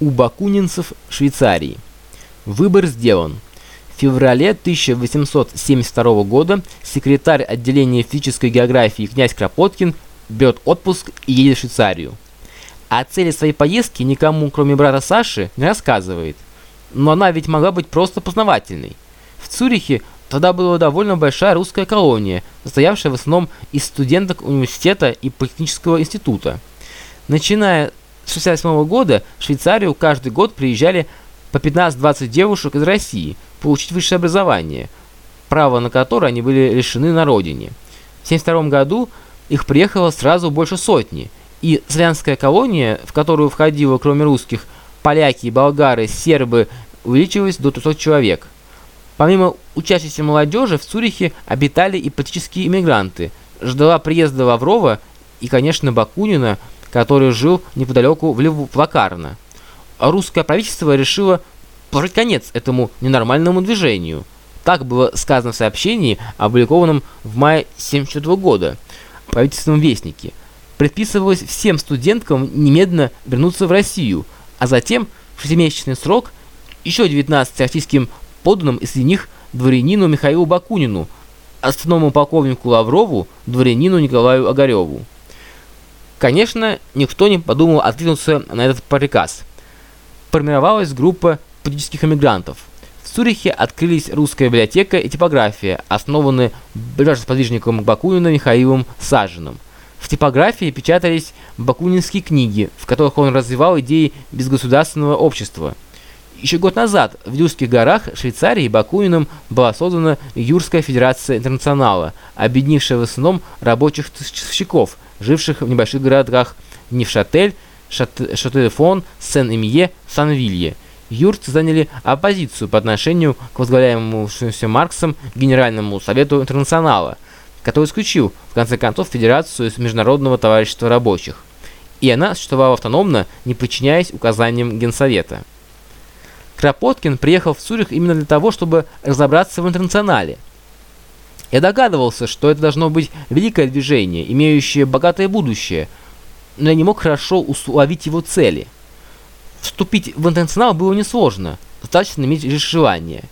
у бакунинцев Швейцарии. Выбор сделан. В феврале 1872 года секретарь отделения физической географии князь Кропоткин берет отпуск и едет в Швейцарию. О цели своей поездки никому, кроме брата Саши, не рассказывает. Но она ведь могла быть просто познавательной. В Цюрихе тогда была довольно большая русская колония, состоявшая в основном из студенток университета и политехнического института. Начиная 1968 года в Швейцарию каждый год приезжали по 15-20 девушек из России получить высшее образование, право на которое они были лишены на родине. В 1972 году их приехало сразу больше сотни, и славянская колония, в которую входило кроме русских поляки, болгары, сербы, увеличилась до 300 человек. Помимо учащейся молодежи в Цюрихе обитали и политические иммигранты. Ждала приезда Лаврова и, конечно, Бакунина, который жил неподалеку в Леву-Плакарно. Русское правительство решило положить конец этому ненормальному движению. Так было сказано в сообщении, опубликованном в мае 1974 года в правительственном вестнике. Предписывалось всем студенткам немедленно вернуться в Россию, а затем в шестимесячный срок еще 19 российским подданным, и них дворянину Михаилу Бакунину, основному полковнику Лаврову, дворянину Николаю Огареву. Конечно, никто не подумал откликнуться на этот приказ. Формировалась группа политических эмигрантов. В Цюрихе открылись русская библиотека и типография, основанные ближайшим сподвижником Бакунина Михаилом Сажиным. В типографии печатались бакунинские книги, в которых он развивал идеи безгосударственного общества. Еще год назад в Юрских горах Швейцарии Бакуниным была создана Юрская Федерация Интернационала, объединившая в основном рабочих часовщиков, живших в небольших городах Невшатель, Шателефон, Сен-Эмье, Сан-Вилье. Юрцы заняли оппозицию по отношению к возглавляемому Марксом Генеральному Совету Интернационала, который исключил, в конце концов, Федерацию из Международного товарищества рабочих. И она существовала автономно, не подчиняясь указаниям Генсовета. Кропоткин приехал в Цюрих именно для того, чтобы разобраться в интернационале – я догадывался, что это должно быть великое движение, имеющее богатое будущее, но я не мог хорошо уловить его цели. Вступить в интернационал было несложно, достаточно иметь лишь желание.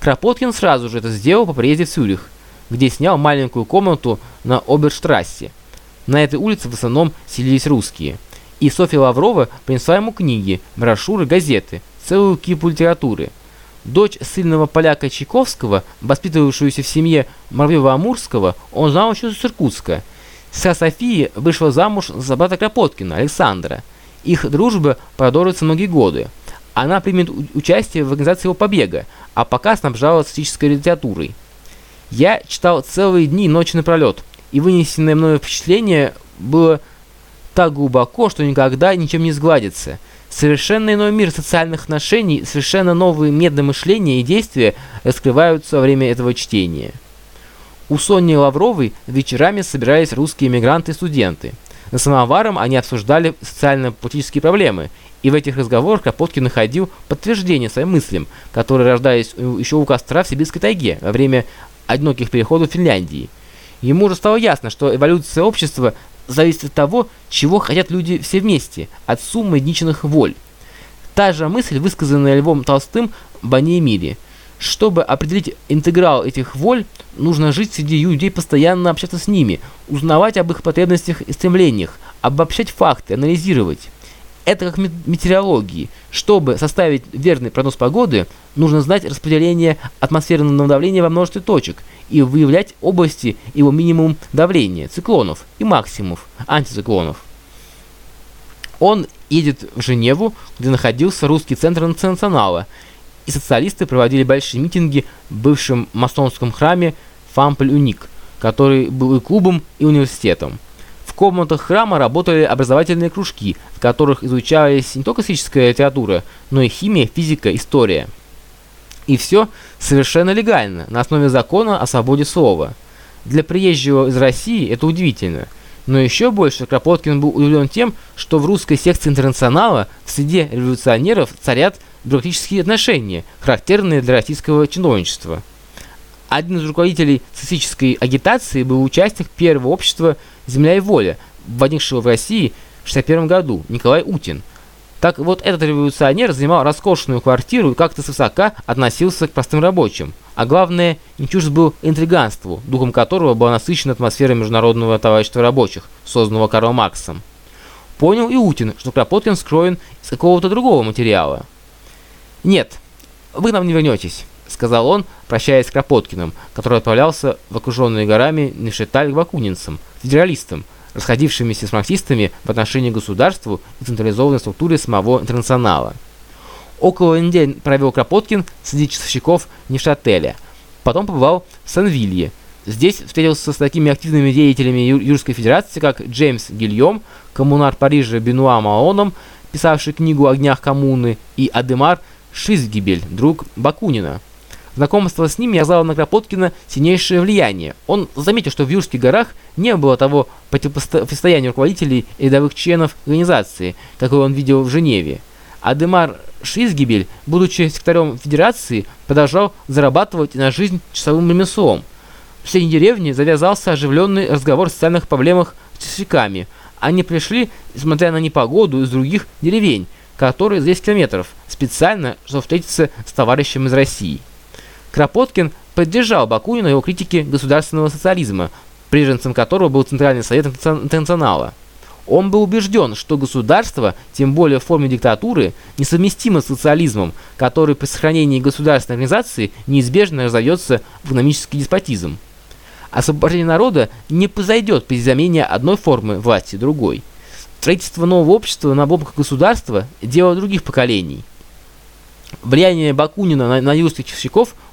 Кропоткин сразу же это сделал по приезде в Цюрих, где снял маленькую комнату на Оберштрассе. На этой улице в основном селились русские. И Софья Лаврова принесла ему книги, брошюры, газеты, целую кипу литературы – Дочь сильного поляка Чайковского, воспитывавшуюся в семье Муравьева-Амурского, он знал еще с Иркутска. Вся София вышла замуж за брата Кропоткина, Александра. Их дружба продолжится многие годы. Она примет участие в организации его побега, а пока снабжала статической литературой. Я читал целые дни и ночи напролет, и вынесенное мною впечатление было так глубоко, что никогда ничем не сгладится – Совершенно иной мир социальных отношений, совершенно новые методы мышления и действия раскрываются во время этого чтения. У Сони Лавровой вечерами собирались русские эмигранты и студенты. За самоваром они обсуждали социально-политические проблемы, и в этих разговорах Кропоткин находил подтверждение своим мыслям, которые рождались еще у костра в Сибирской тайге во время одиноких переходов в Финляндии. Ему уже стало ясно, что эволюция общества зависит от того, чего хотят люди все вместе, от суммы единичных воль. Та же мысль, высказанная Львом Толстым в «Бане мире». Чтобы определить интеграл этих воль, нужно жить среди людей, постоянно общаться с ними, узнавать об их потребностях и стремлениях, обобщать факты, анализировать. Это как метеорологии. Чтобы составить верный прогноз погоды, нужно знать распределение атмосферного давления во множестве точек и выявлять области его минимум давления, циклонов и максимумов, антициклонов. Он едет в Женеву, где находился русский центр национала, и социалисты проводили большие митинги в бывшем масонском храме Фампль-Уник, который был и клубом, и университетом комнатах храма работали образовательные кружки, в которых изучались не только классическая литература, но и химия, физика, история. И все совершенно легально, на основе закона о свободе слова. Для приезжего из России это удивительно. Но еще больше Кропоткин был удивлен тем, что в русской секции интернационала в среде революционеров царят бюрократические отношения, характерные для российского чиновничества. Один из руководителей социалистической агитации был участник первого общества «Земля и воля», возникшего в России в 1961 году, Николай Утин. Так вот, этот революционер занимал роскошную квартиру и как-то свысока относился к простым рабочим. А главное, не чужд был интриганству, духом которого была насыщена атмосфера Международного товарищества рабочих, созданного Карлом Марксом. Понял и Утин, что Кропоткин скроен из какого-то другого материала. «Нет, вы нам не вернетесь», — сказал он, прощаясь с Кропоткиным, который отправлялся в окруженные горами Нефшеталь к бакунинцам, федералистам, расходившимися с марксистами в отношении государству и централизованной структуры самого интернационала. Около недели провел Кропоткин среди часовщиков Нефшателя. Потом побывал в Санвилье. Здесь встретился с такими активными деятелями Юрской Федерации, как Джеймс Гильем, коммунар Парижа Бенуа Маоном, писавший книгу «О днях коммуны», и Адемар Шизгибель, друг Бакунина. Знакомство с ним оказало на Кропоткина сильнейшее влияние. Он заметил, что в Юрских горах не было того противостояния руководителей и рядовых членов организации, какое он видел в Женеве. Адемар Шизгибель, будучи секретарем Федерации, продолжал зарабатывать на жизнь часовым ремеслом. В соседней деревне завязался оживленный разговор о социальных проблемах с часовиками. Они пришли, несмотря на непогоду, из других деревень, которые за 10 километров, специально, чтобы встретиться с товарищем из России. Кропоткин поддержал Бакунина его критике государственного социализма, приженцем которого был Центральный совет интернационала. Он был убежден, что государство, тем более в форме диктатуры, несовместимо с социализмом, который при сохранении государственной организации неизбежно разовьется в экономический деспотизм. Освобождение народа не произойдет при замене одной формы власти другой. Строительство нового общества на обломках государства – дело других поколений – Влияние Бакунина на, на юрских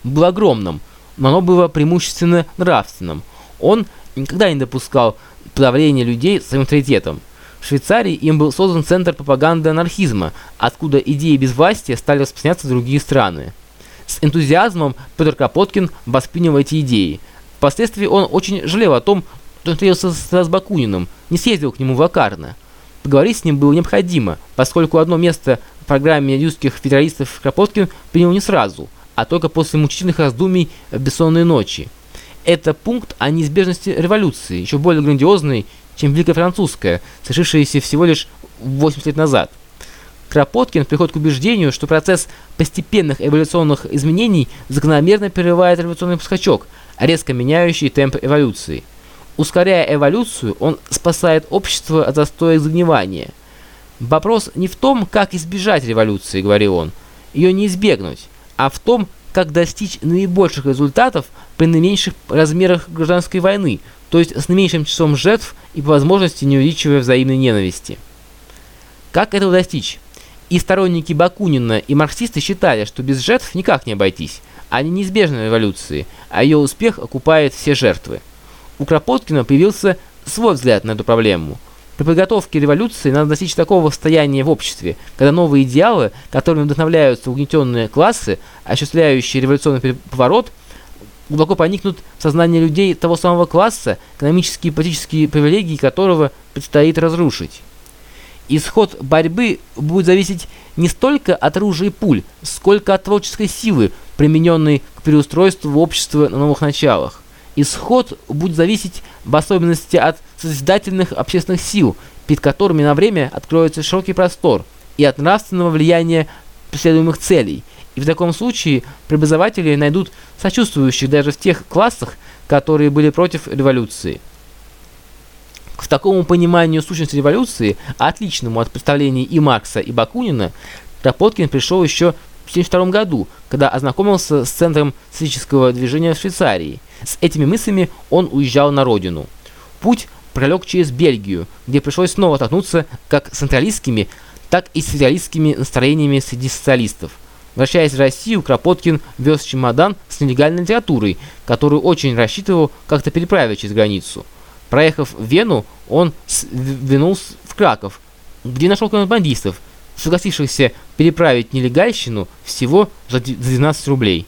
было огромным, но оно было преимущественно нравственным. Он никогда не допускал подавления людей своим авторитетом. В Швейцарии им был создан центр пропаганды анархизма, откуда идеи безвластия стали распространяться в другие страны. С энтузиазмом Петр Кропоткин воспринял эти идеи. Впоследствии он очень жалел о том, что встретился с Бакуниным, не съездил к нему в Лакарно. Поговорить с ним было необходимо, поскольку одно место программе юрских федералистов Кропоткин принял не сразу, а только после мучительных раздумий в бессонные ночи. Это пункт о неизбежности революции, еще более грандиозный, чем Великая Французская, совершившаяся всего лишь 80 лет назад. Кропоткин приходит к убеждению, что процесс постепенных эволюционных изменений закономерно прерывает революционный скачок, резко меняющий темп эволюции. Ускоряя эволюцию, он спасает общество от застоя и загнивания – Вопрос не в том, как избежать революции, говорил он, ее не избегнуть, а в том, как достичь наибольших результатов при наименьших размерах гражданской войны, то есть с наименьшим числом жертв и по возможности не увеличивая взаимной ненависти. Как этого достичь? И сторонники Бакунина, и марксисты считали, что без жертв никак не обойтись. Они неизбежны революции, а ее успех окупает все жертвы. У Кропоткина появился свой взгляд на эту проблему – при подготовке революции надо достичь такого состояния в обществе, когда новые идеалы, которыми вдохновляются угнетенные классы, осуществляющие революционный поворот, глубоко проникнут в сознание людей того самого класса, экономические и политические привилегии которого предстоит разрушить. Исход борьбы будет зависеть не столько от оружия и пуль, сколько от творческой силы, примененной к переустройству общества на новых началах. Исход будет зависеть в особенности от созидательных общественных сил, перед которыми на время откроется широкий простор, и от нравственного влияния преследуемых целей. И в таком случае преобразователи найдут сочувствующих даже в тех классах, которые были против революции. К такому пониманию сущности революции, отличному от представлений и Маркса, и Бакунина, Кропоткин пришел еще в 1972 году, когда ознакомился с центром социалистического движения в Швейцарии. С этими мыслями он уезжал на родину. Путь пролег через Бельгию, где пришлось снова столкнуться как с централистскими, так и с федералистскими настроениями среди социалистов. Возвращаясь в Россию, Кропоткин вез чемодан с нелегальной литературой, которую очень рассчитывал как-то переправить через границу. Проехав Вену, он вернулся в Краков, где нашел контрабандистов, согласившихся переправить нелегальщину всего за 12 рублей.